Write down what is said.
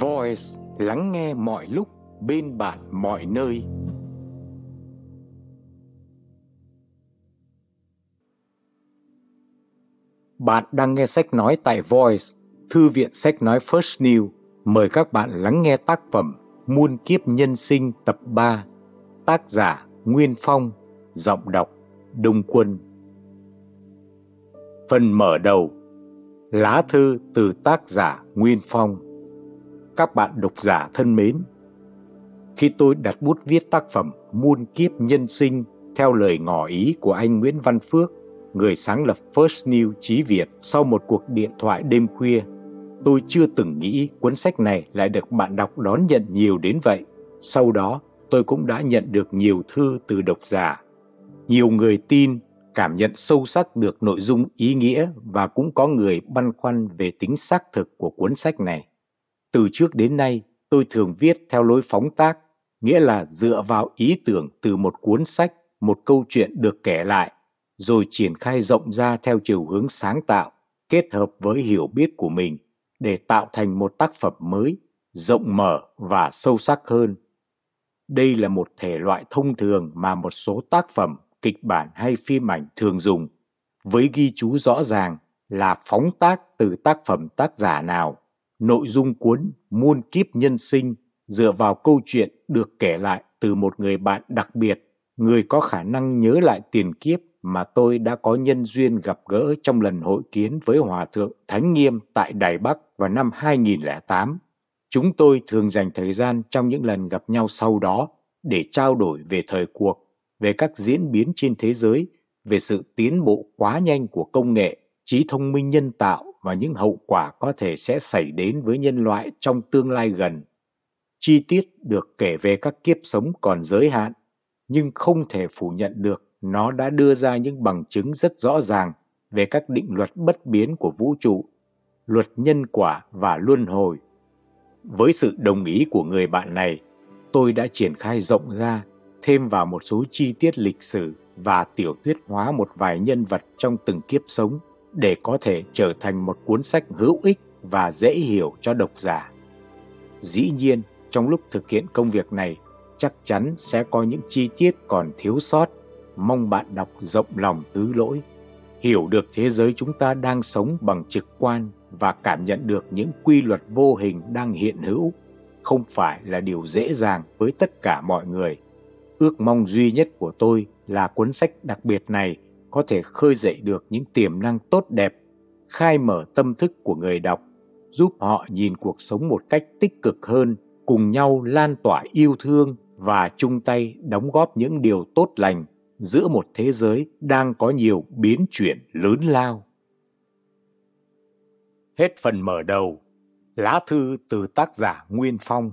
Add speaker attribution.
Speaker 1: Voice lắng nghe mọi lúc bên bạn mọi nơi. Bạn đang nghe sách nói tại Voice, thư viện sách nói First New. Mời các bạn lắng nghe tác phẩm Muôn kiếp nhân sinh tập 3. Tác giả Nguyên Phong, giọng đọc Đông Quân. Phần mở đầu Lá thư từ tác giả Nguyên Phong Các bạn độc giả thân mến Khi tôi đặt bút viết tác phẩm Muôn kiếp nhân sinh theo lời ngỏ ý của anh Nguyễn Văn Phước, người sáng lập First New Chí Việt sau một cuộc điện thoại đêm khuya, tôi chưa từng nghĩ cuốn sách này lại được bạn đọc đón nhận nhiều đến vậy. Sau đó, tôi cũng đã nhận được nhiều thư từ độc giả. Nhiều người tin cảm nhận sâu sắc được nội dung ý nghĩa và cũng có người băn khoăn về tính xác thực của cuốn sách này. Từ trước đến nay, tôi thường viết theo lối phóng tác, nghĩa là dựa vào ý tưởng từ một cuốn sách, một câu chuyện được kể lại, rồi triển khai rộng ra theo chiều hướng sáng tạo, kết hợp với hiểu biết của mình để tạo thành một tác phẩm mới, rộng mở và sâu sắc hơn. Đây là một thể loại thông thường mà một số tác phẩm kịch bản hay phim ảnh thường dùng, với ghi chú rõ ràng là phóng tác từ tác phẩm tác giả nào. Nội dung cuốn Muôn kiếp nhân sinh dựa vào câu chuyện được kể lại từ một người bạn đặc biệt, người có khả năng nhớ lại tiền kiếp mà tôi đã có nhân duyên gặp gỡ trong lần hội kiến với Hòa Thượng Thánh Nghiêm tại Đài Bắc vào năm 2008. Chúng tôi thường dành thời gian trong những lần gặp nhau sau đó để trao đổi về thời cuộc về các diễn biến trên thế giới, về sự tiến bộ quá nhanh của công nghệ, trí thông minh nhân tạo và những hậu quả có thể sẽ xảy đến với nhân loại trong tương lai gần. Chi tiết được kể về các kiếp sống còn giới hạn, nhưng không thể phủ nhận được nó đã đưa ra những bằng chứng rất rõ ràng về các định luật bất biến của vũ trụ, luật nhân quả và luân hồi. Với sự đồng ý của người bạn này, tôi đã triển khai rộng ra thêm vào một số chi tiết lịch sử và tiểu thuyết hóa một vài nhân vật trong từng kiếp sống để có thể trở thành một cuốn sách hữu ích và dễ hiểu cho độc giả. Dĩ nhiên, trong lúc thực hiện công việc này, chắc chắn sẽ có những chi tiết còn thiếu sót, mong bạn đọc rộng lòng thứ lỗi, hiểu được thế giới chúng ta đang sống bằng trực quan và cảm nhận được những quy luật vô hình đang hiện hữu không phải là điều dễ dàng với tất cả mọi người Ước mong duy nhất của tôi là cuốn sách đặc biệt này có thể khơi dậy được những tiềm năng tốt đẹp, khai mở tâm thức của người đọc, giúp họ nhìn cuộc sống một cách tích cực hơn, cùng nhau lan tỏa yêu thương và chung tay đóng góp những điều tốt lành giữa một thế giới đang có nhiều biến chuyển lớn lao. Hết phần mở đầu, lá thư từ tác giả Nguyên Phong